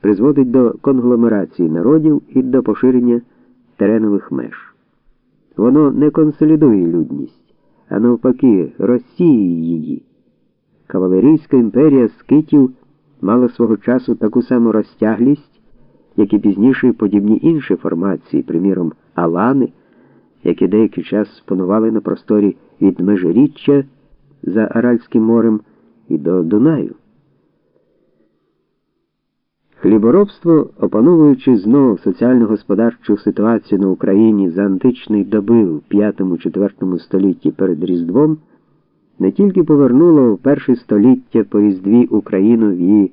призводить до конгломерації народів і до поширення теренових меж. Воно не консолідує людність, а навпаки, розсіює її. Кавалерійська імперія скитів мала свого часу таку саму розтяглість, як і пізніше подібні інші формації, приміром, Алани, які деякий час панували на просторі від Межиріччя за Аральським морем і до Дунаю. Хліборобство, опановуючи знову соціально-господарчу ситуацію на Україні за античної доби в 5-4 столітті перед Різдвом, не тільки повернуло в перше століття по Різдві Україну в її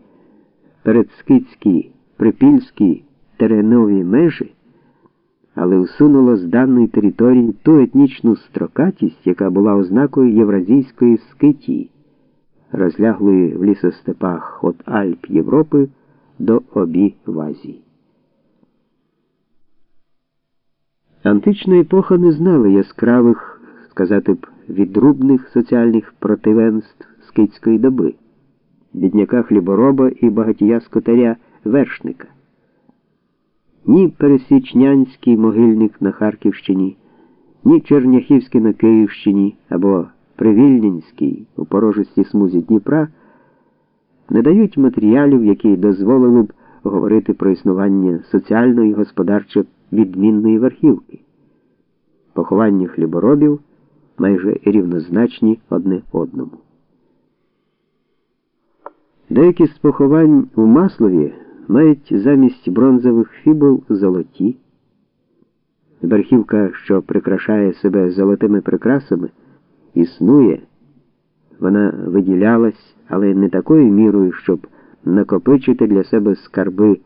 передскицькі, припільські теренові межі, але усунуло з даної території ту етнічну строкатість, яка була ознакою євразійської скитії, розляглої в лісостепах від Альп Європи до обі в Азії. Антична епоха не знала яскравих, сказати б, відрубних соціальних противенств скитської доби, бідняка хлібороба і багатія скотаря вершника. Ні пересічнянський могильник на Харківщині, ні Черняхівський на Київщині або Привільнянський у порожисті смузі Дніпра не дають матеріалів, які дозволили б говорити про існування соціально і господарчо відмінної верхівки. Поховання хліборобів майже рівнозначні одне одному. Деякі з поховань у Маслові мають замість бронзових фібул золоті. Верхівка, що прикрашає себе золотими прикрасами, існує, вона виділялась але не такою мірою, щоб накопичити для себе скарби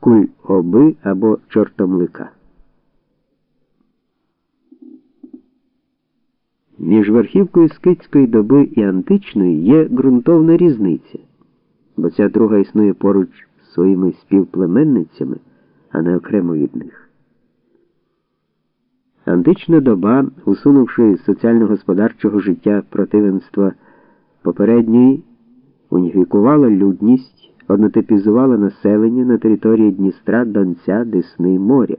куль-оби або чортомлика. Між верхівкою скитської доби і античної є ґрунтовна різниця, бо ця друга існує поруч з своїми співплеменницями, а не окремо від них. Антична доба, усунувши соціально-господарчого життя противенства попередньої уніфікувала людність, однотипізувала населення на території Дністра, Донця, Десни моря.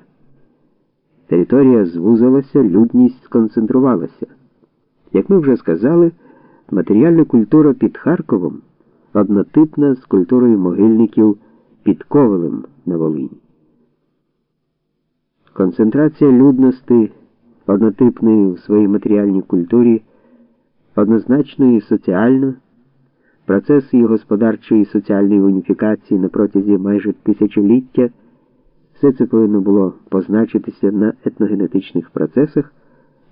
Територія звузилася, людність сконцентрувалася. Як ми вже сказали, матеріальна культура під Харковом однотипна з культурою могильників під Ковелем на Волині. Концентрація людності однотипної в своїй матеріальній культурі однозначно і соціально, процес її господарчої і соціальної уніфікації на протязі майже тисячоліття, все це повинно було позначитися на етногенетичних процесах,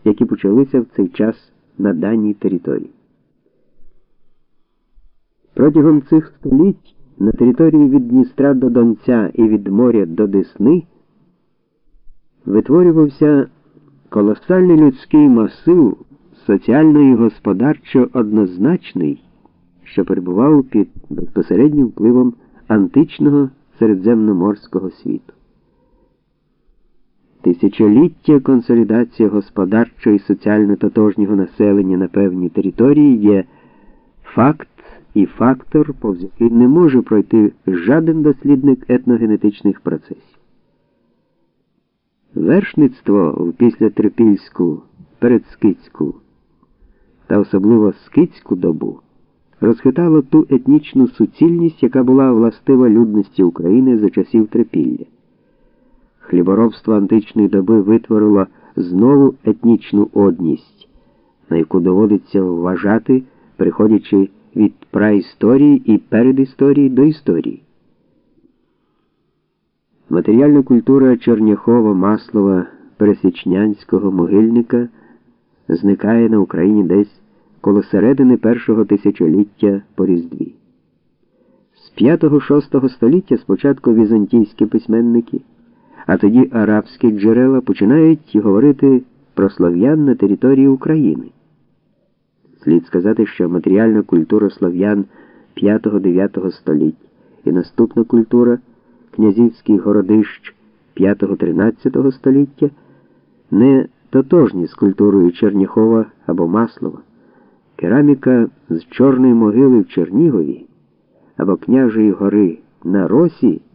які почалися в цей час на даній території. Протягом цих століть на території від Дністра до Донця і від моря до Десни витворювався колосальний людський масив соціально і господарчо однозначний, що перебував під безпосереднім впливом античного середземноморського світу. Тисячоліття консолідації господарчого і соціально тотожнього населення на певній території є факт і фактор, повз який не може пройти жаден дослідник етногенетичних процесів. Вершництво в післятрипільську, передскицьку та особливо скитську добу розхитало ту етнічну суцільність, яка була властива людності України за часів трипілля. Хліборобство античної доби витворило знову етнічну одність, на яку доводиться вважати, приходячи від праісторії і передісторії до історії. Матеріальна культура Черняхова, Маслова, Пересічнянського могильника зникає на Україні десь коло середини першого тисячоліття по Різдві. З 5-6 століття спочатку візантійські письменники, а тоді арабські джерела починають говорити про слов'ян на території України. Слід сказати, що матеріальна культура слов'ян 5-9 століть і наступна культура князівських городищ 5-13 століття не тотожні з культурою Черніхова або Маслова, кераміка з Чорної могили в Чернігові або Княжої гори на росі.